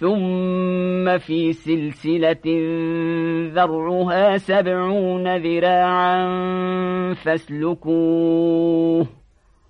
ثم في سلسلة ذرعها سبعون ذراعا فاسلكون